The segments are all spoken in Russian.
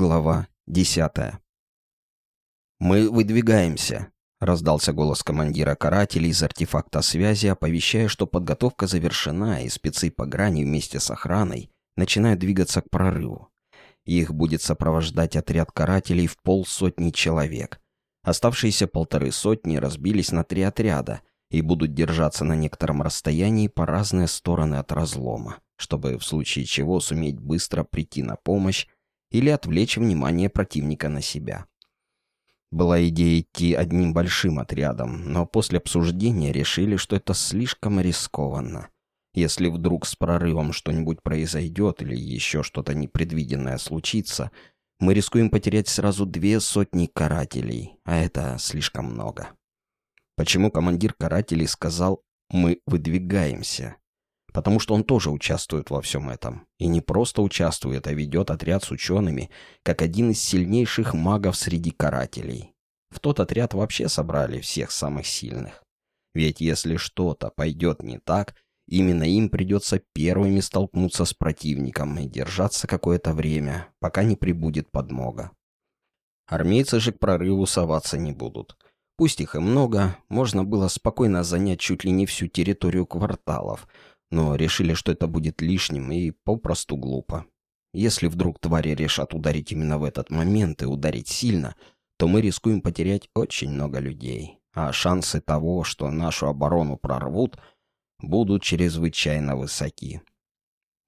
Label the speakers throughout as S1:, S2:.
S1: Глава десятая. «Мы выдвигаемся», — раздался голос командира карателей из артефакта связи, оповещая, что подготовка завершена, и спецы по грани вместе с охраной начинают двигаться к прорыву. Их будет сопровождать отряд карателей в полсотни человек. Оставшиеся полторы сотни разбились на три отряда и будут держаться на некотором расстоянии по разные стороны от разлома, чтобы в случае чего суметь быстро прийти на помощь или отвлечь внимание противника на себя. Была идея идти одним большим отрядом, но после обсуждения решили, что это слишком рискованно. Если вдруг с прорывом что-нибудь произойдет или еще что-то непредвиденное случится, мы рискуем потерять сразу две сотни карателей, а это слишком много. Почему командир карателей сказал «мы выдвигаемся»? Потому что он тоже участвует во всем этом. И не просто участвует, а ведет отряд с учеными, как один из сильнейших магов среди карателей. В тот отряд вообще собрали всех самых сильных. Ведь если что-то пойдет не так, именно им придется первыми столкнуться с противником и держаться какое-то время, пока не прибудет подмога. Армейцы же к прорыву соваться не будут. Пусть их и много, можно было спокойно занять чуть ли не всю территорию кварталов, но решили, что это будет лишним и попросту глупо. Если вдруг твари решат ударить именно в этот момент и ударить сильно, то мы рискуем потерять очень много людей, а шансы того, что нашу оборону прорвут, будут чрезвычайно высоки.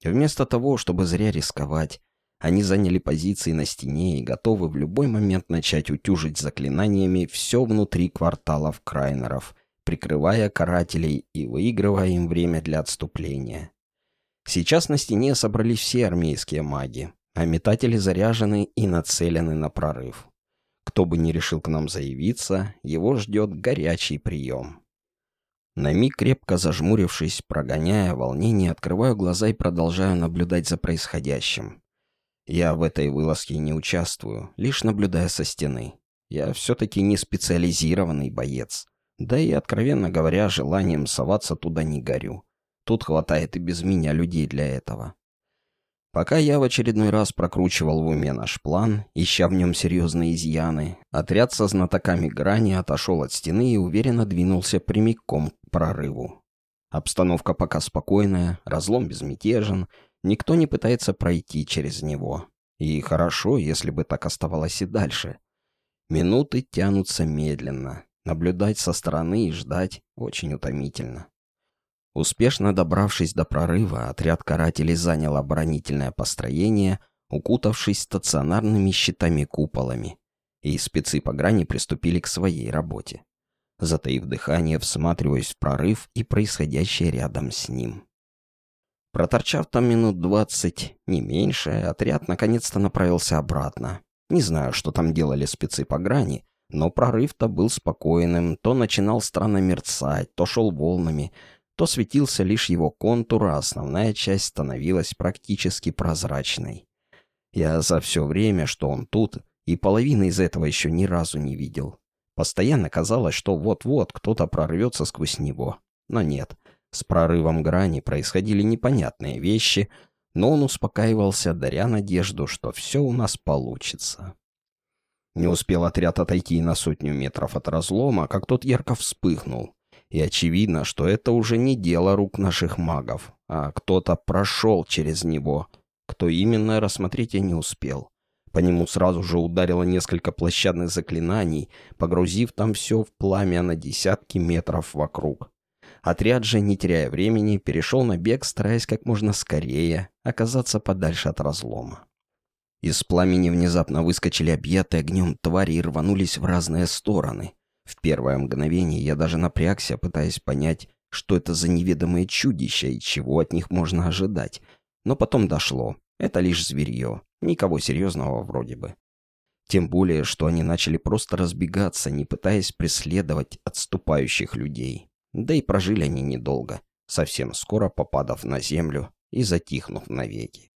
S1: Вместо того, чтобы зря рисковать, они заняли позиции на стене и готовы в любой момент начать утюжить заклинаниями все внутри кварталов Крайнеров, прикрывая карателей и выигрывая им время для отступления. Сейчас на стене собрались все армейские маги, а метатели заряжены и нацелены на прорыв. Кто бы ни решил к нам заявиться, его ждет горячий прием. На миг крепко зажмурившись, прогоняя волнение, открываю глаза и продолжаю наблюдать за происходящим. Я в этой вылазке не участвую, лишь наблюдая со стены. Я все-таки не специализированный боец. Да и, откровенно говоря, желанием соваться туда не горю. Тут хватает и без меня людей для этого. Пока я в очередной раз прокручивал в уме наш план, ища в нем серьезные изъяны, отряд со знатоками грани отошел от стены и уверенно двинулся прямиком к прорыву. Обстановка пока спокойная, разлом безмятежен, никто не пытается пройти через него. И хорошо, если бы так оставалось и дальше. Минуты тянутся медленно, Наблюдать со стороны и ждать очень утомительно. Успешно добравшись до прорыва, отряд карателей занял оборонительное построение, укутавшись стационарными щитами-куполами, и спецы по грани приступили к своей работе. Затаив дыхание, всматриваясь в прорыв и происходящее рядом с ним. Проторчав там минут двадцать, не меньше, отряд наконец-то направился обратно. Не знаю, что там делали спецы по грани, но прорыв-то был спокойным, то начинал странно мерцать, то шел волнами, то светился лишь его контур, а основная часть становилась практически прозрачной. Я за все время, что он тут, и половины из этого еще ни разу не видел. Постоянно казалось, что вот-вот кто-то прорвется сквозь него. Но нет, с прорывом грани происходили непонятные вещи, но он успокаивался, даря надежду, что все у нас получится. Не успел отряд отойти на сотню метров от разлома, как тот ярко вспыхнул. И очевидно, что это уже не дело рук наших магов, а кто-то прошел через него. Кто именно, рассмотреть я не успел. По нему сразу же ударило несколько площадных заклинаний, погрузив там все в пламя на десятки метров вокруг. Отряд же, не теряя времени, перешел на бег, стараясь как можно скорее оказаться подальше от разлома. Из пламени внезапно выскочили объятые огнем твари и рванулись в разные стороны. В первое мгновение я даже напрягся, пытаясь понять, что это за неведомые чудища и чего от них можно ожидать. Но потом дошло. Это лишь зверье. Никого серьезного вроде бы. Тем более, что они начали просто разбегаться, не пытаясь преследовать отступающих людей. Да и прожили они недолго, совсем скоро попадав на землю и затихнув навеки.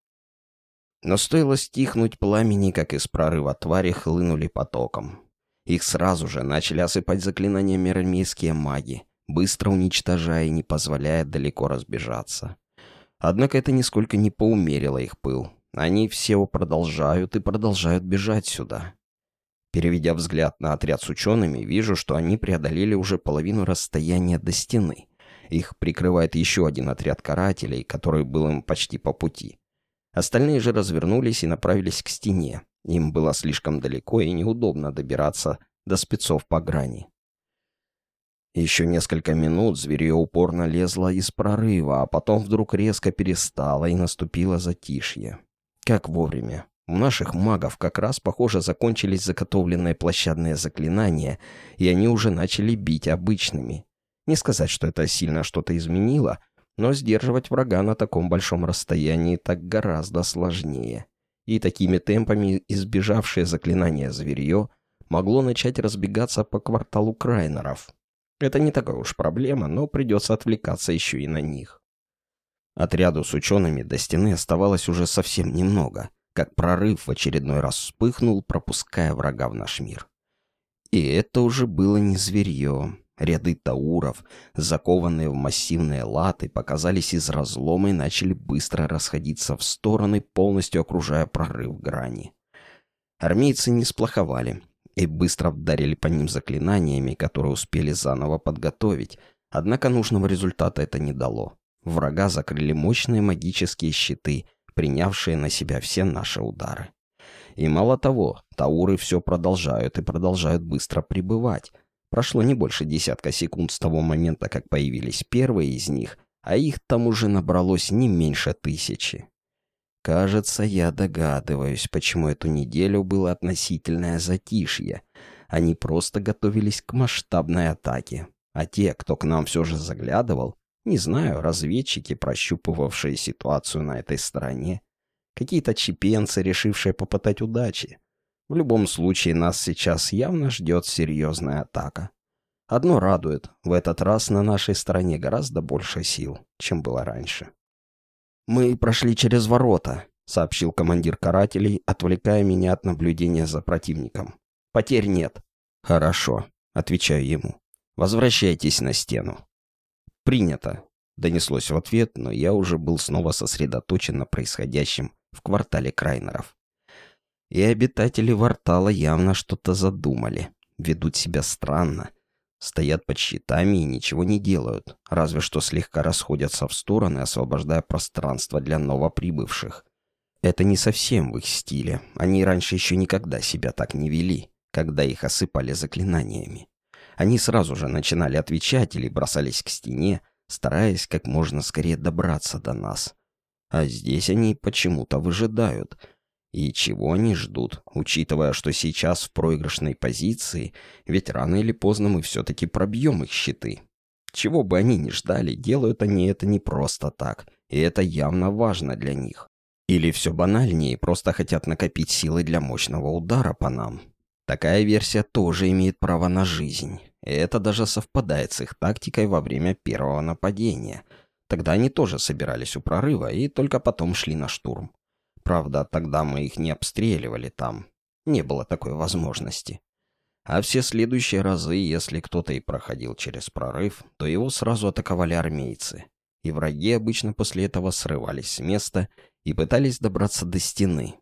S1: Но стоило стихнуть пламени, как из прорыва твари хлынули потоком. Их сразу же начали осыпать заклинаниями армейские маги, быстро уничтожая и не позволяя далеко разбежаться. Однако это нисколько не поумерило их пыл. Они все продолжают и продолжают бежать сюда. Переведя взгляд на отряд с учеными, вижу, что они преодолели уже половину расстояния до стены. Их прикрывает еще один отряд карателей, который был им почти по пути. Остальные же развернулись и направились к стене. Им было слишком далеко и неудобно добираться до спецов по грани. Еще несколько минут зверье упорно лезло из прорыва, а потом вдруг резко перестало и наступило затишье. Как вовремя. У наших магов как раз, похоже, закончились заготовленные площадные заклинания, и они уже начали бить обычными. Не сказать, что это сильно что-то изменило, но сдерживать врага на таком большом расстоянии так гораздо сложнее. И такими темпами избежавшее заклинание зверье могло начать разбегаться по кварталу Крайнеров. Это не такая уж проблема, но придется отвлекаться еще и на них. Отряду с учеными до стены оставалось уже совсем немного, как прорыв в очередной раз вспыхнул, пропуская врага в наш мир. И это уже было не зверье. Ряды тауров, закованные в массивные латы, показались из разлома и начали быстро расходиться в стороны, полностью окружая прорыв грани. Армейцы не сплоховали и быстро вдарили по ним заклинаниями, которые успели заново подготовить, однако нужного результата это не дало. Врага закрыли мощные магические щиты, принявшие на себя все наши удары. И мало того, тауры все продолжают и продолжают быстро прибывать, Прошло не больше десятка секунд с того момента, как появились первые из них, а их там уже набралось не меньше тысячи. Кажется, я догадываюсь, почему эту неделю было относительное затишье. Они просто готовились к масштабной атаке. А те, кто к нам все же заглядывал, не знаю, разведчики, прощупывавшие ситуацию на этой стороне, какие-то чепенцы, решившие попытать удачи. В любом случае, нас сейчас явно ждет серьезная атака. Одно радует, в этот раз на нашей стороне гораздо больше сил, чем было раньше. «Мы прошли через ворота», — сообщил командир карателей, отвлекая меня от наблюдения за противником. «Потерь нет». «Хорошо», — отвечаю ему. «Возвращайтесь на стену». «Принято», — донеслось в ответ, но я уже был снова сосредоточен на происходящем в квартале Крайнеров. И обитатели Вартала явно что-то задумали. Ведут себя странно. Стоят под щитами и ничего не делают, разве что слегка расходятся в стороны, освобождая пространство для новоприбывших. Это не совсем в их стиле. Они раньше еще никогда себя так не вели, когда их осыпали заклинаниями. Они сразу же начинали отвечать или бросались к стене, стараясь как можно скорее добраться до нас. А здесь они почему-то выжидают — и чего они ждут, учитывая, что сейчас в проигрышной позиции, ведь рано или поздно мы все-таки пробьем их щиты. Чего бы они ни ждали, делают они это не просто так, и это явно важно для них. Или все банальнее, просто хотят накопить силы для мощного удара по нам. Такая версия тоже имеет право на жизнь. И это даже совпадает с их тактикой во время первого нападения. Тогда они тоже собирались у прорыва и только потом шли на штурм. Правда, тогда мы их не обстреливали там. Не было такой возможности. А все следующие разы, если кто-то и проходил через прорыв, то его сразу атаковали армейцы. И враги обычно после этого срывались с места и пытались добраться до стены.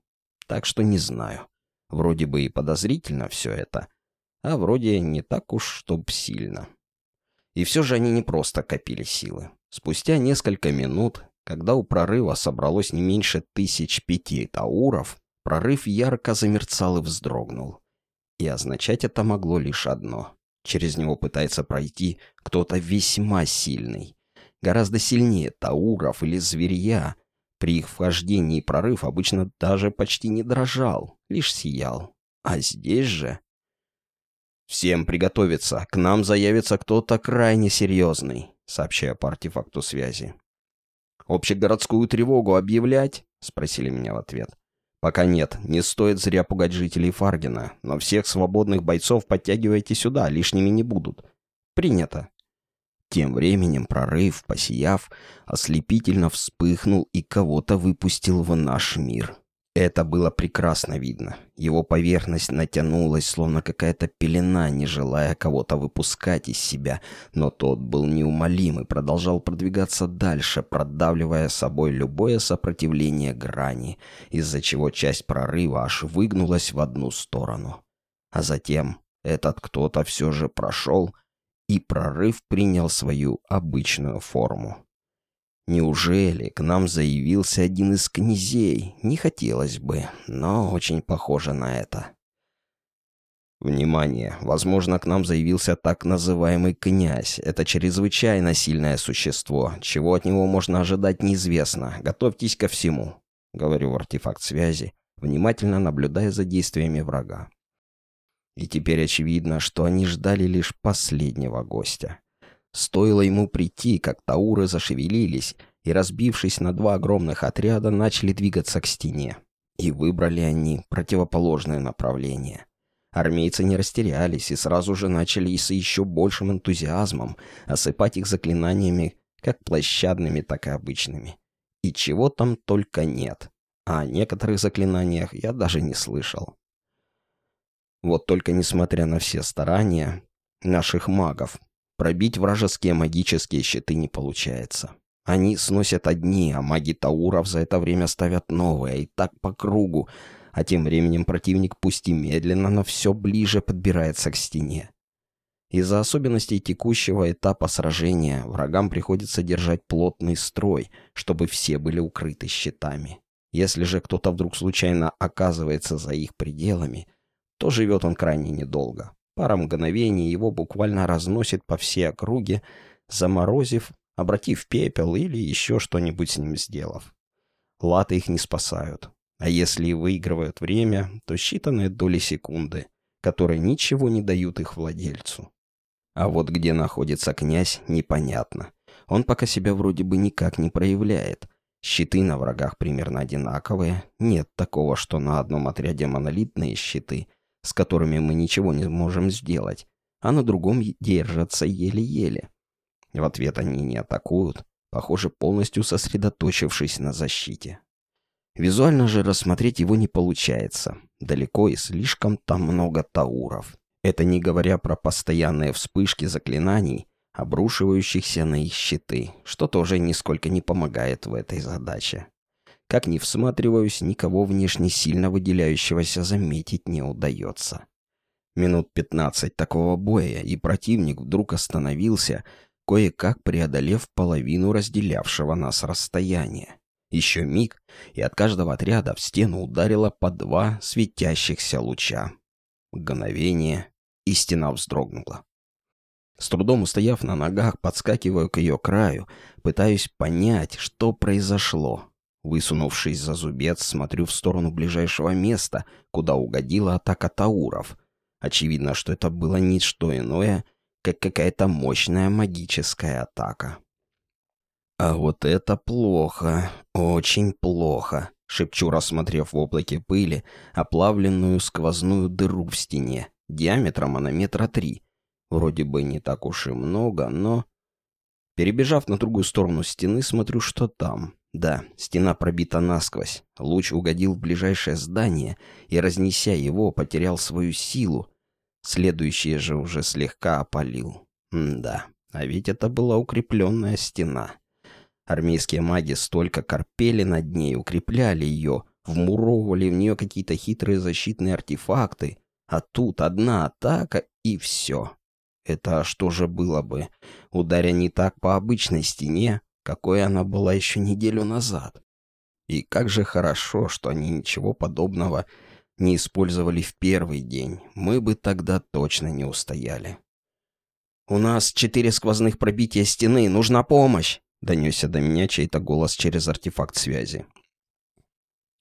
S1: Так что не знаю. Вроде бы и подозрительно все это, а вроде не так уж, чтоб сильно. И все же они не просто копили силы. Спустя несколько минут когда у прорыва собралось не меньше тысяч пяти тауров, прорыв ярко замерцал и вздрогнул. И означать это могло лишь одно. Через него пытается пройти кто-то весьма сильный. Гораздо сильнее тауров или зверья. При их вхождении прорыв обычно даже почти не дрожал, лишь сиял. А здесь же... «Всем приготовиться, к нам заявится кто-то крайне серьезный», сообщаю по артефакту связи. «Общегородскую тревогу объявлять?» — спросили меня в ответ. «Пока нет, не стоит зря пугать жителей Фаргина, но всех свободных бойцов подтягивайте сюда, лишними не будут». «Принято». Тем временем прорыв, посияв, ослепительно вспыхнул и кого-то выпустил в наш мир. Это было прекрасно видно. Его поверхность натянулась, словно какая-то пелена, не желая кого-то выпускать из себя. Но тот был неумолим и продолжал продвигаться дальше, продавливая собой любое сопротивление грани, из-за чего часть прорыва аж выгнулась в одну сторону. А затем этот кто-то все же прошел, и прорыв принял свою обычную форму. Неужели к нам заявился один из князей? Не хотелось бы, но очень похоже на это. Внимание! Возможно, к нам заявился так называемый князь. Это чрезвычайно сильное существо. Чего от него можно ожидать, неизвестно. Готовьтесь ко всему. Говорю в артефакт связи, внимательно наблюдая за действиями врага. И теперь очевидно, что они ждали лишь последнего гостя. Стоило ему прийти, как тауры зашевелились и, разбившись на два огромных отряда, начали двигаться к стене. И выбрали они противоположное направление. Армейцы не растерялись и сразу же начали с еще большим энтузиазмом осыпать их заклинаниями, как площадными, так и обычными. И чего там только нет. А о некоторых заклинаниях я даже не слышал. Вот только несмотря на все старания наших магов, Пробить вражеские магические щиты не получается. Они сносят одни, а маги Тауров за это время ставят новые, и так по кругу. А тем временем противник пусть и медленно, но все ближе подбирается к стене. Из-за особенностей текущего этапа сражения врагам приходится держать плотный строй, чтобы все были укрыты щитами. Если же кто-то вдруг случайно оказывается за их пределами, то живет он крайне недолго. Пара мгновений его буквально разносит по всей округе, заморозив, обратив пепел или еще что-нибудь с ним сделав. Латы их не спасают. А если и выигрывают время, то считанные доли секунды, которые ничего не дают их владельцу. А вот где находится князь, непонятно. Он пока себя вроде бы никак не проявляет. Щиты на врагах примерно одинаковые. Нет такого, что на одном отряде монолитные щиты, с которыми мы ничего не можем сделать, а на другом держатся еле-еле. В ответ они не атакуют, похоже, полностью сосредоточившись на защите. Визуально же рассмотреть его не получается. Далеко и слишком там много тауров. Это не говоря про постоянные вспышки заклинаний, обрушивающихся на их щиты, что тоже нисколько не помогает в этой задаче. Как ни всматриваюсь, никого внешне сильно выделяющегося заметить не удается. Минут пятнадцать такого боя, и противник вдруг остановился, кое-как преодолев половину разделявшего нас расстояния. Еще миг, и от каждого отряда в стену ударило по два светящихся луча. Мгновение, и стена вздрогнула. С трудом устояв на ногах, подскакиваю к ее краю, пытаюсь понять, что произошло. Высунувшись за зубец, смотрю в сторону ближайшего места, куда угодила атака тауров. Очевидно, что это было не что иное, как какая-то мощная магическая атака. «А вот это плохо, очень плохо», — шепчу, рассмотрев в облаке пыли оплавленную сквозную дыру в стене. Диаметром она метра три. Вроде бы не так уж и много, но... Перебежав на другую сторону стены, смотрю, что там. Да, стена пробита насквозь. Луч угодил в ближайшее здание и, разнеся его, потерял свою силу. Следующее же уже слегка опалил. М да, а ведь это была укрепленная стена. Армейские маги столько корпели над ней, укрепляли ее, вмуровывали в нее какие-то хитрые защитные артефакты. А тут одна атака и все. Это что же было бы? Ударя не так по обычной стене, какой она была еще неделю назад. И как же хорошо, что они ничего подобного не использовали в первый день. Мы бы тогда точно не устояли. «У нас четыре сквозных пробития стены, нужна помощь!» Донесся до меня чей-то голос через артефакт связи.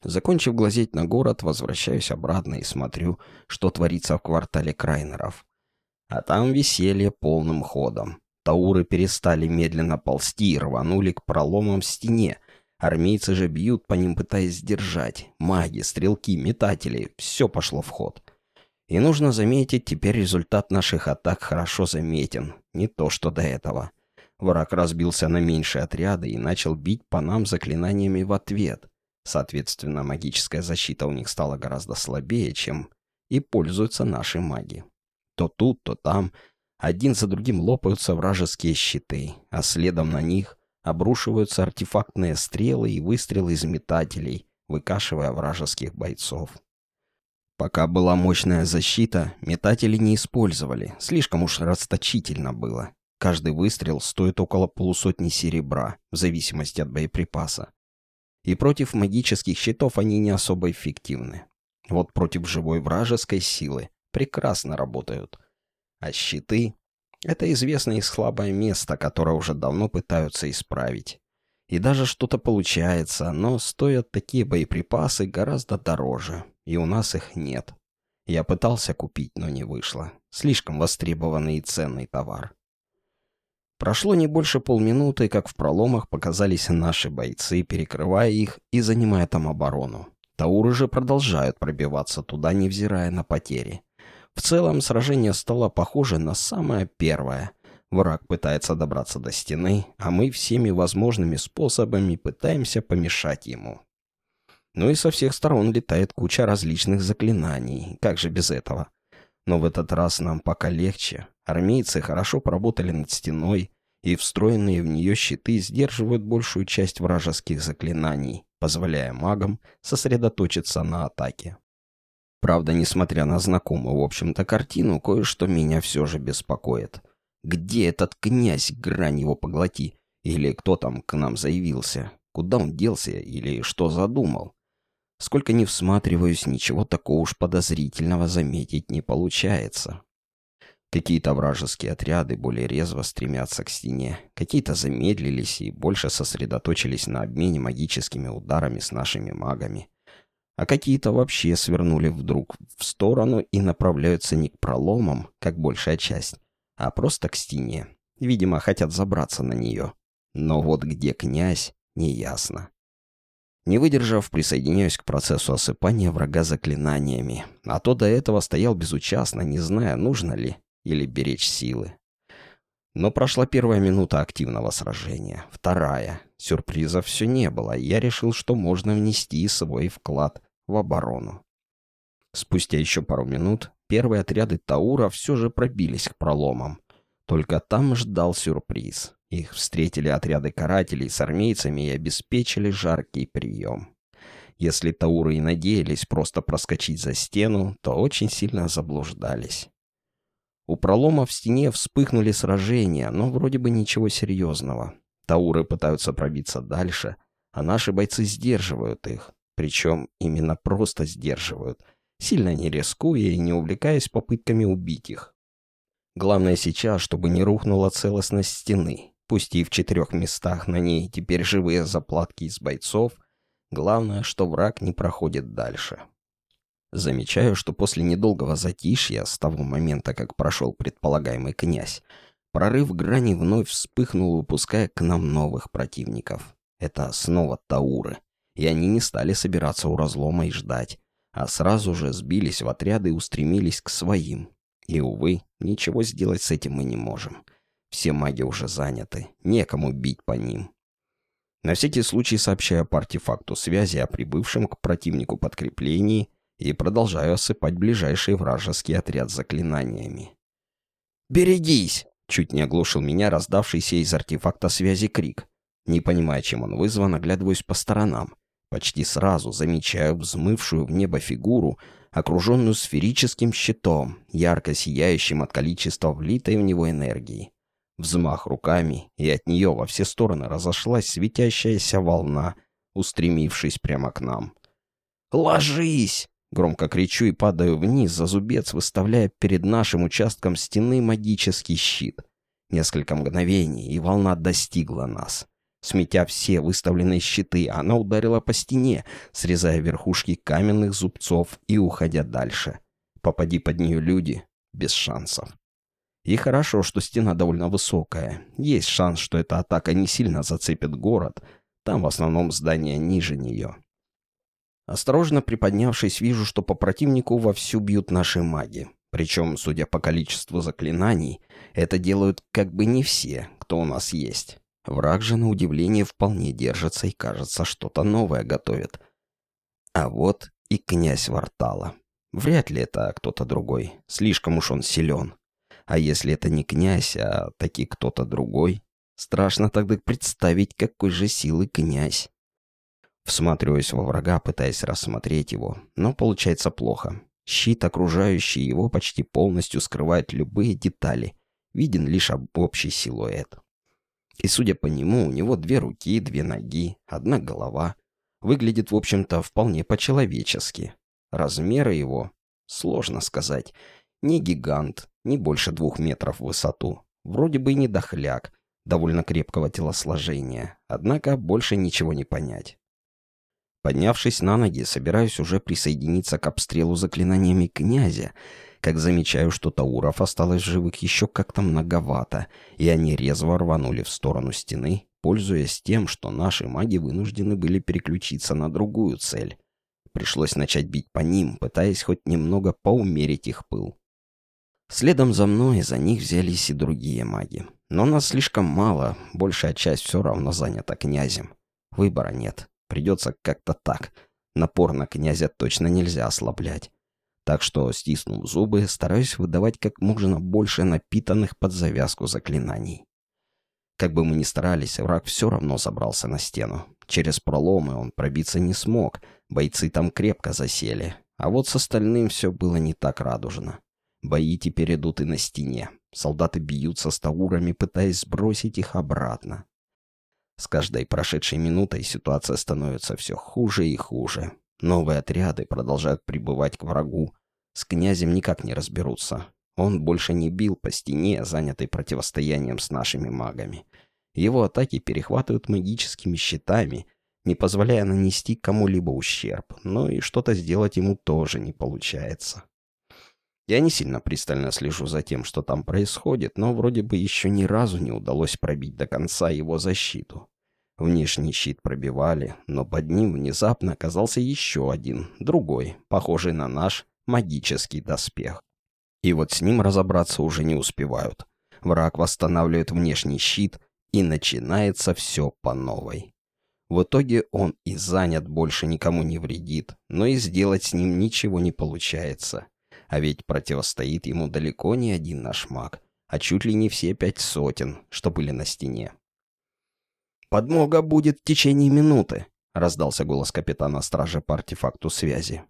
S1: Закончив глазеть на город, возвращаюсь обратно и смотрю, что творится в квартале Крайнеров. А там веселье полным ходом. Тауры перестали медленно ползти и рванули к проломам в стене. Армейцы же бьют по ним, пытаясь сдержать. Маги, стрелки, метатели — все пошло в ход. И нужно заметить, теперь результат наших атак хорошо заметен. Не то, что до этого. Враг разбился на меньшие отряды и начал бить по нам заклинаниями в ответ. Соответственно, магическая защита у них стала гораздо слабее, чем и пользуются наши маги. То тут, то там один за другим лопаются вражеские щиты, а следом на них обрушиваются артефактные стрелы и выстрелы из метателей, выкашивая вражеских бойцов. Пока была мощная защита, метатели не использовали, слишком уж расточительно было. Каждый выстрел стоит около полусотни серебра, в зависимости от боеприпаса. И против магических щитов они не особо эффективны. Вот против живой вражеской силы прекрасно работают. А щиты — это известное их слабое место, которое уже давно пытаются исправить. И даже что-то получается, но стоят такие боеприпасы гораздо дороже, и у нас их нет. Я пытался купить, но не вышло. Слишком востребованный и ценный товар. Прошло не больше полминуты, как в проломах показались наши бойцы, перекрывая их и занимая там оборону. Тауры же продолжают пробиваться туда, невзирая на потери. В целом, сражение стало похоже на самое первое. Враг пытается добраться до стены, а мы всеми возможными способами пытаемся помешать ему. Ну и со всех сторон летает куча различных заклинаний. Как же без этого? Но в этот раз нам пока легче. Армейцы хорошо поработали над стеной, и встроенные в нее щиты сдерживают большую часть вражеских заклинаний, позволяя магам сосредоточиться на атаке. Правда, несмотря на знакомую, в общем-то, картину, кое-что меня все же беспокоит. Где этот князь, грань его поглоти? Или кто там к нам заявился? Куда он делся или что задумал? Сколько не всматриваюсь, ничего такого уж подозрительного заметить не получается. Какие-то вражеские отряды более резво стремятся к стене, какие-то замедлились и больше сосредоточились на обмене магическими ударами с нашими магами. А какие-то вообще свернули вдруг в сторону и направляются не к проломам, как большая часть, а просто к стене. Видимо, хотят забраться на нее. Но вот где князь, неясно. Не выдержав, присоединяюсь к процессу осыпания врага заклинаниями. А то до этого стоял безучастно, не зная, нужно ли или беречь силы. Но прошла первая минута активного сражения, вторая. Сюрпризов все не было, я решил, что можно внести свой вклад в оборону. Спустя еще пару минут первые отряды Таура все же пробились к проломам. Только там ждал сюрприз. Их встретили отряды карателей с армейцами и обеспечили жаркий прием. Если тауры и надеялись просто проскочить за стену, то очень сильно заблуждались. У пролома в стене вспыхнули сражения, но вроде бы ничего серьезного. Тауры пытаются пробиться дальше, а наши бойцы сдерживают их. Причем именно просто сдерживают, сильно не рискуя и не увлекаясь попытками убить их. Главное сейчас, чтобы не рухнула целостность стены, Пусть и в четырех местах на ней теперь живые заплатки из бойцов, главное, что враг не проходит дальше. Замечаю, что после недолгого затишья, с того момента, как прошел предполагаемый князь, прорыв грани вновь вспыхнул, выпуская к нам новых противников. Это снова тауры, и они не стали собираться у разлома и ждать, а сразу же сбились в отряды и устремились к своим. И, увы, ничего сделать с этим мы не можем. Все маги уже заняты, некому бить по ним. На всякий случай сообщаю по артефакту связи о прибывшем к противнику подкреплении и продолжаю осыпать ближайший вражеский отряд заклинаниями. «Берегись!» — чуть не оглушил меня раздавшийся из артефакта связи крик. Не понимая, чем он вызван, оглядываюсь по сторонам. Почти сразу замечаю взмывшую в небо фигуру, окруженную сферическим щитом, ярко сияющим от количества влитой в него энергии. Взмах руками, и от нее во все стороны разошлась светящаяся волна, устремившись прямо к нам. «Ложись!» — громко кричу и падаю вниз за зубец, выставляя перед нашим участком стены магический щит. Несколько мгновений, и волна достигла нас. Сметя все выставленные щиты, она ударила по стене, срезая верхушки каменных зубцов и уходя дальше. Попади под нее люди — без шансов. И хорошо, что стена довольно высокая. Есть шанс, что эта атака не сильно зацепит город. Там в основном здания ниже нее. Осторожно приподнявшись, вижу, что по противнику вовсю бьют наши маги. Причем, судя по количеству заклинаний, это делают как бы не все, кто у нас есть. Враг же, на удивление, вполне держится и, кажется, что-то новое готовит. А вот и князь Вартала. Вряд ли это кто-то другой, слишком уж он силен. А если это не князь, а таки кто-то другой, страшно тогда представить, какой же силы князь. Всматриваюсь во врага, пытаясь рассмотреть его, но получается плохо. Щит, окружающий его, почти полностью скрывает любые детали. Виден лишь общий силуэт. И, судя по нему, у него две руки, две ноги, одна голова. Выглядит, в общем-то, вполне по-человечески. Размеры его сложно сказать. Не гигант, не больше двух метров в высоту. Вроде бы и не дохляк, довольно крепкого телосложения. Однако больше ничего не понять. Поднявшись на ноги, собираюсь уже присоединиться к обстрелу заклинаниями князя, как замечаю, что тауров осталось живых еще как-то многовато, и они резво рванули в сторону стены, пользуясь тем, что наши маги вынуждены были переключиться на другую цель. Пришлось начать бить по ним, пытаясь хоть немного поумерить их пыл. Следом за мной за них взялись и другие маги. Но нас слишком мало, большая часть все равно занята князем. Выбора нет. Придется как-то так. Напор на князя точно нельзя ослаблять. Так что, стиснув зубы, стараюсь выдавать как можно больше напитанных под завязку заклинаний. Как бы мы ни старались, враг все равно забрался на стену. Через проломы он пробиться не смог, бойцы там крепко засели. А вот с остальным все было не так радужно. Бои теперь идут и на стене. Солдаты бьются с таурами, пытаясь сбросить их обратно. С каждой прошедшей минутой ситуация становится все хуже и хуже. Новые отряды продолжают прибывать к врагу. С князем никак не разберутся. Он больше не бил по стене, занятой противостоянием с нашими магами. Его атаки перехватывают магическими щитами, не позволяя нанести кому-либо ущерб, но и что-то сделать ему тоже не получается. Я не сильно пристально слежу за тем, что там происходит, но вроде бы еще ни разу не удалось пробить до конца его защиту. Внешний щит пробивали, но под ним внезапно оказался еще один, другой, похожий на наш магический доспех. И вот с ним разобраться уже не успевают. Враг восстанавливает внешний щит, и начинается все по новой. В итоге он и занят больше никому не вредит, но и сделать с ним ничего не получается. А ведь противостоит ему далеко не один наш маг, а чуть ли не все пять сотен, что были на стене. «Подмога будет в течение минуты», — раздался голос капитана стражи по артефакту связи.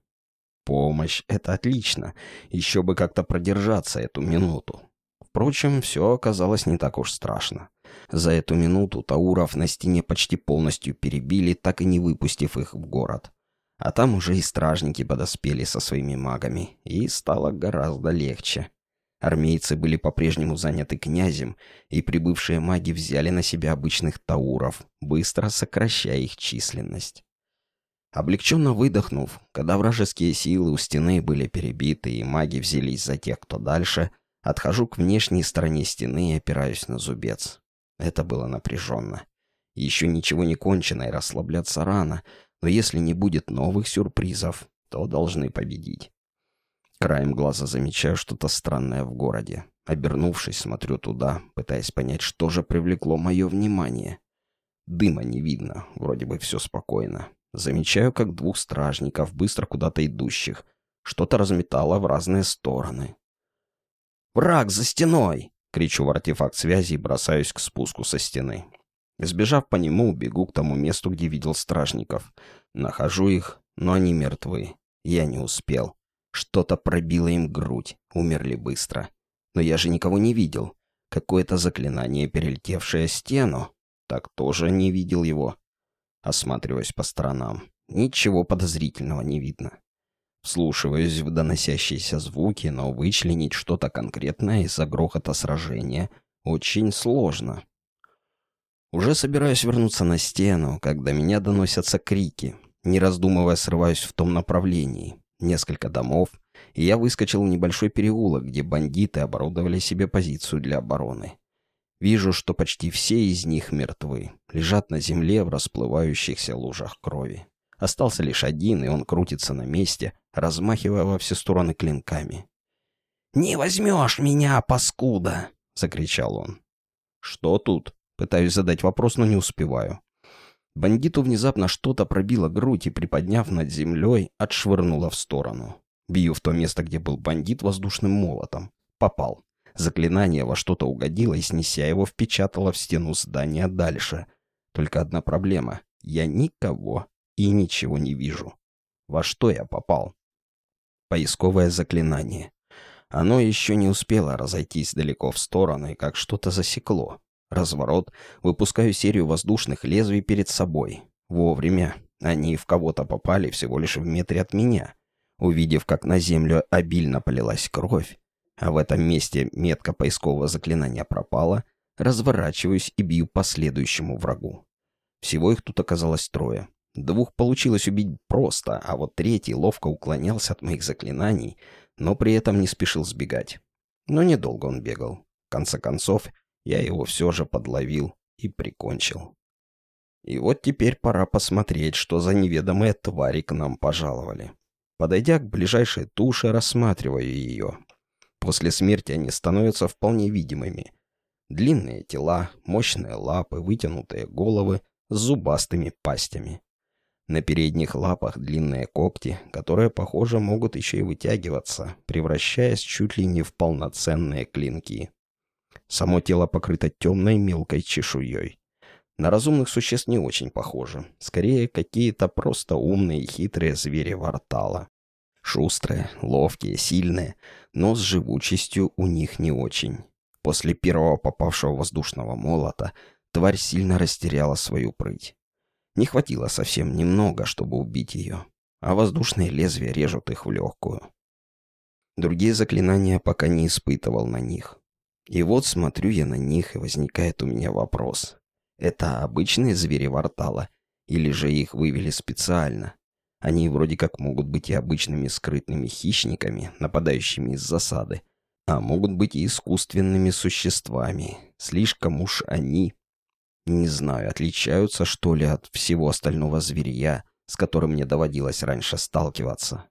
S1: «Помощь — это отлично. Еще бы как-то продержаться эту минуту». Впрочем, все оказалось не так уж страшно. За эту минуту Тауров на стене почти полностью перебили, так и не выпустив их в город. А там уже и стражники подоспели со своими магами, и стало гораздо легче. Армейцы были по-прежнему заняты князем, и прибывшие маги взяли на себя обычных тауров, быстро сокращая их численность. Облегченно выдохнув, когда вражеские силы у стены были перебиты и маги взялись за тех, кто дальше, отхожу к внешней стороне стены и опираюсь на зубец. Это было напряженно. Еще ничего не кончено и расслабляться рано, но если не будет новых сюрпризов, то должны победить. Краем глаза замечаю что-то странное в городе. Обернувшись, смотрю туда, пытаясь понять, что же привлекло мое внимание. Дыма не видно, вроде бы все спокойно. Замечаю, как двух стражников, быстро куда-то идущих, что-то разметало в разные стороны. «Враг за стеной!» — кричу в артефакт связи и бросаюсь к спуску со стены. Сбежав по нему, бегу к тому месту, где видел стражников. Нахожу их, но они мертвы. Я не успел. Что-то пробило им грудь. Умерли быстро. Но я же никого не видел. Какое-то заклинание, перелетевшее стену. Так тоже не видел его. Осматриваюсь по сторонам. Ничего подозрительного не видно. Вслушиваюсь в доносящиеся звуки, но вычленить что-то конкретное из-за грохота сражения очень сложно. Уже собираюсь вернуться на стену, когда меня доносятся крики. Не раздумывая, срываюсь в том направлении. Несколько домов, и я выскочил в небольшой переулок, где бандиты оборудовали себе позицию для обороны. Вижу, что почти все из них мертвы, лежат на земле в расплывающихся лужах крови. Остался лишь один, и он крутится на месте, размахивая во все стороны клинками. «Не возьмешь меня, паскуда!» — закричал он. «Что тут?» Пытаюсь задать вопрос, но не успеваю. Бандиту внезапно что-то пробило грудь и, приподняв над землей, отшвырнуло в сторону. Бью в то место, где был бандит воздушным молотом. Попал. Заклинание во что-то угодило и, снеся его, впечатало в стену здания дальше. Только одна проблема. Я никого и ничего не вижу. Во что я попал? Поисковое заклинание. Оно еще не успело разойтись далеко в стороны, как что-то засекло. Разворот. Выпускаю серию воздушных лезвий перед собой. Вовремя. Они в кого-то попали всего лишь в метре от меня. Увидев, как на землю обильно полилась кровь, а в этом месте метка поискового заклинания пропала, разворачиваюсь и бью по следующему врагу. Всего их тут оказалось трое. Двух получилось убить просто, а вот третий ловко уклонялся от моих заклинаний, но при этом не спешил сбегать. Но недолго он бегал. В конце концов, я его все же подловил и прикончил. И вот теперь пора посмотреть, что за неведомые твари к нам пожаловали. Подойдя к ближайшей туше, рассматриваю ее. После смерти они становятся вполне видимыми. Длинные тела, мощные лапы, вытянутые головы с зубастыми пастями. На передних лапах длинные когти, которые, похоже, могут еще и вытягиваться, превращаясь чуть ли не в полноценные клинки. Само тело покрыто темной мелкой чешуей. На разумных существ не очень похоже. Скорее, какие-то просто умные и хитрые звери вартала. Шустрые, ловкие, сильные, но с живучестью у них не очень. После первого попавшего воздушного молота тварь сильно растеряла свою прыть. Не хватило совсем немного, чтобы убить ее, а воздушные лезвия режут их в легкую. Другие заклинания пока не испытывал на них. И вот смотрю я на них, и возникает у меня вопрос. Это обычные звери Вартала? Или же их вывели специально? Они вроде как могут быть и обычными скрытными хищниками, нападающими из засады, а могут быть и искусственными существами. Слишком уж они, не знаю, отличаются что ли от всего остального зверья, с которым мне доводилось раньше сталкиваться.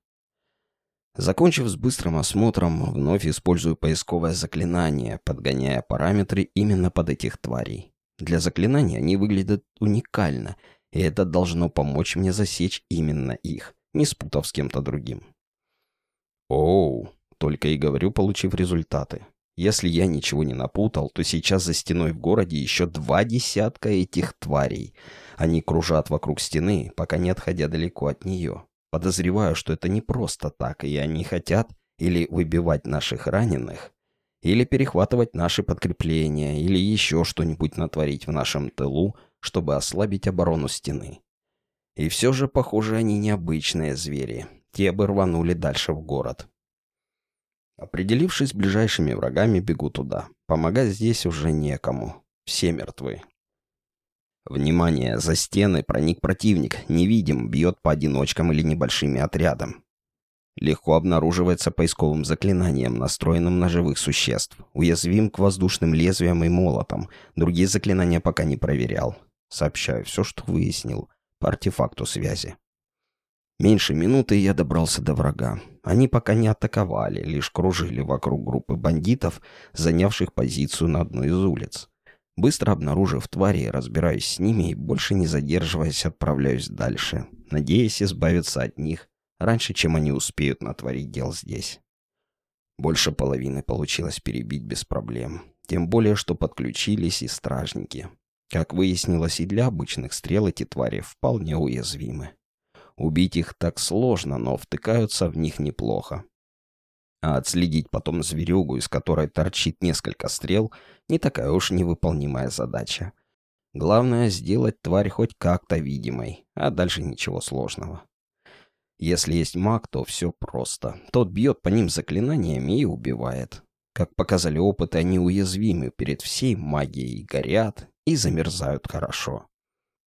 S1: Закончив с быстрым осмотром, вновь использую поисковое заклинание, подгоняя параметры именно под этих тварей. Для заклинания они выглядят уникально, и это должно помочь мне засечь именно их, не спутав с кем-то другим. Оу, только и говорю, получив результаты. Если я ничего не напутал, то сейчас за стеной в городе еще два десятка этих тварей. Они кружат вокруг стены, пока не отходя далеко от нее. Подозреваю, что это не просто так, и они хотят или выбивать наших раненых, или перехватывать наши подкрепления, или еще что-нибудь натворить в нашем тылу, чтобы ослабить оборону стены. И все же, похоже, они необычные звери. Те бы рванули дальше в город. Определившись с ближайшими врагами, бегу туда. Помогать здесь уже некому. Все мертвы. Внимание, за стены проник противник, невидим, бьет по одиночкам или небольшими отрядам. Легко обнаруживается поисковым заклинанием, настроенным на живых существ. Уязвим к воздушным лезвиям и молотам. Другие заклинания пока не проверял. Сообщаю все, что выяснил по артефакту связи. Меньше минуты я добрался до врага. Они пока не атаковали, лишь кружили вокруг группы бандитов, занявших позицию на одной из улиц. Быстро обнаружив твари, разбираюсь с ними и, больше не задерживаясь, отправляюсь дальше, надеясь избавиться от них раньше, чем они успеют натворить дел здесь. Больше половины получилось перебить без проблем. Тем более, что подключились и стражники. Как выяснилось, и для обычных стрел эти твари вполне уязвимы. Убить их так сложно, но втыкаются в них неплохо. А отследить потом зверюгу, из которой торчит несколько стрел, не такая уж невыполнимая задача. Главное — сделать тварь хоть как-то видимой, а дальше ничего сложного. Если есть маг, то все просто. Тот бьет по ним заклинаниями и убивает. Как показали опыты, они уязвимы перед всей магией, горят и замерзают хорошо.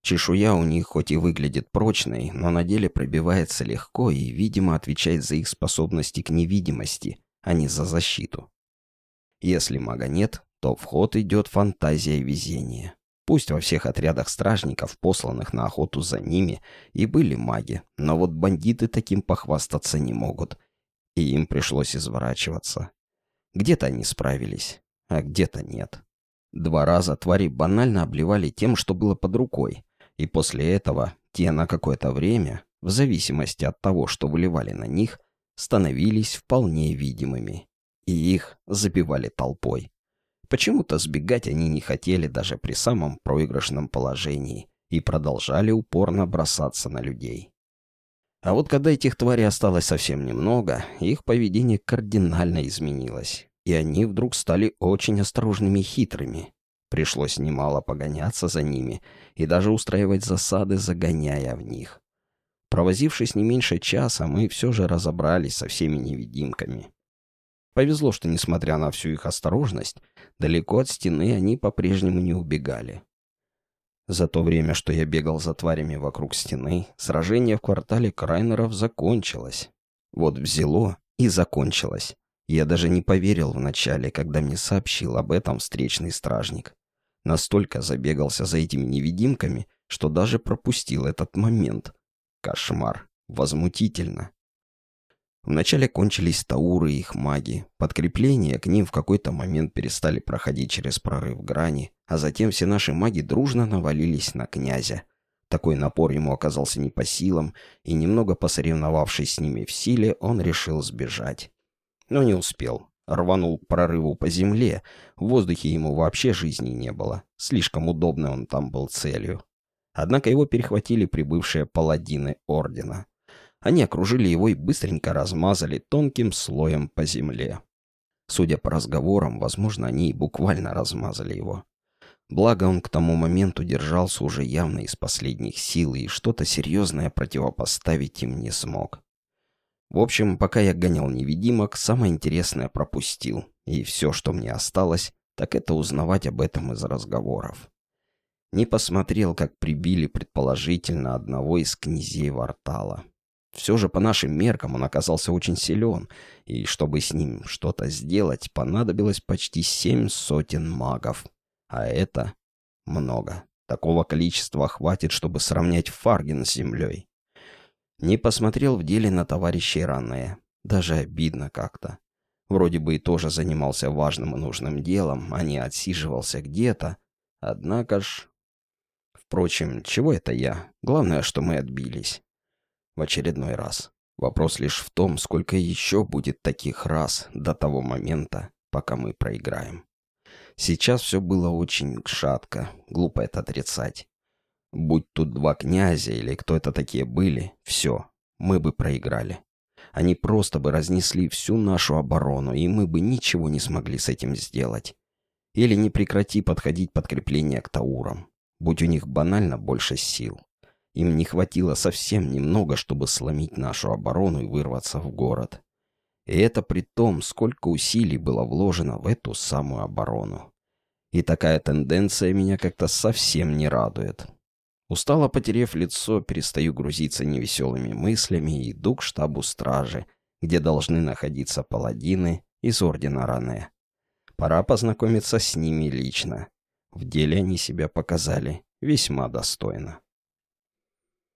S1: Чешуя у них хоть и выглядит прочной, но на деле пробивается легко и, видимо, отвечает за их способности к невидимости, а не за защиту. Если мага нет, то в ход идет фантазия везения. Пусть во всех отрядах стражников, посланных на охоту за ними, и были маги, но вот бандиты таким похвастаться не могут. И им пришлось изворачиваться. Где-то они справились, а где-то нет. Два раза твари банально обливали тем, что было под рукой, И после этого те на какое-то время, в зависимости от того, что выливали на них, становились вполне видимыми. И их забивали толпой. Почему-то сбегать они не хотели даже при самом проигрышном положении и продолжали упорно бросаться на людей. А вот когда этих тварей осталось совсем немного, их поведение кардинально изменилось, и они вдруг стали очень осторожными и хитрыми. Пришлось немало погоняться за ними и даже устраивать засады, загоняя в них. Провозившись не меньше часа, мы все же разобрались со всеми невидимками. Повезло, что, несмотря на всю их осторожность, далеко от стены они по-прежнему не убегали. За то время, что я бегал за тварями вокруг стены, сражение в квартале Крайнеров закончилось. Вот взяло и закончилось. Я даже не поверил вначале, когда мне сообщил об этом встречный стражник. Настолько забегался за этими невидимками, что даже пропустил этот момент. Кошмар. Возмутительно. Вначале кончились тауры и их маги. Подкрепления к ним в какой-то момент перестали проходить через прорыв грани, а затем все наши маги дружно навалились на князя. Такой напор ему оказался не по силам, и немного посоревновавшись с ними в силе, он решил сбежать. Но не успел. Рванул к прорыву по земле. В воздухе ему вообще жизни не было. Слишком удобно он там был целью. Однако его перехватили прибывшие паладины Ордена. Они окружили его и быстренько размазали тонким слоем по земле. Судя по разговорам, возможно, они и буквально размазали его. Благо он к тому моменту держался уже явно из последних сил и что-то серьезное противопоставить им не смог. В общем, пока я гонял невидимок, самое интересное пропустил. И все, что мне осталось, так это узнавать об этом из разговоров. Не посмотрел, как прибили предположительно одного из князей Вартала. Все же по нашим меркам он оказался очень силен, и чтобы с ним что-то сделать, понадобилось почти семь сотен магов. А это много. Такого количества хватит, чтобы сравнять Фарген с землей. Не посмотрел в деле на товарищей ранее. Даже обидно как-то. Вроде бы и тоже занимался важным и нужным делом, а не отсиживался где-то. Однако ж... Впрочем, чего это я? Главное, что мы отбились в очередной раз. Вопрос лишь в том, сколько еще будет таких раз до того момента, пока мы проиграем. Сейчас все было очень шатко, глупо это отрицать. Будь тут два князя или кто это такие были, все, мы бы проиграли. Они просто бы разнесли всю нашу оборону, и мы бы ничего не смогли с этим сделать. Или не прекрати подходить подкрепление к Таурам, будь у них банально больше сил. Им не хватило совсем немного, чтобы сломить нашу оборону и вырваться в город. И это при том, сколько усилий было вложено в эту самую оборону. И такая тенденция меня как-то совсем не радует. Устало потерев лицо, перестаю грузиться невеселыми мыслями и иду к штабу стражи, где должны находиться паладины из Ордена Ране. Пора познакомиться с ними лично. В деле они себя показали весьма достойно.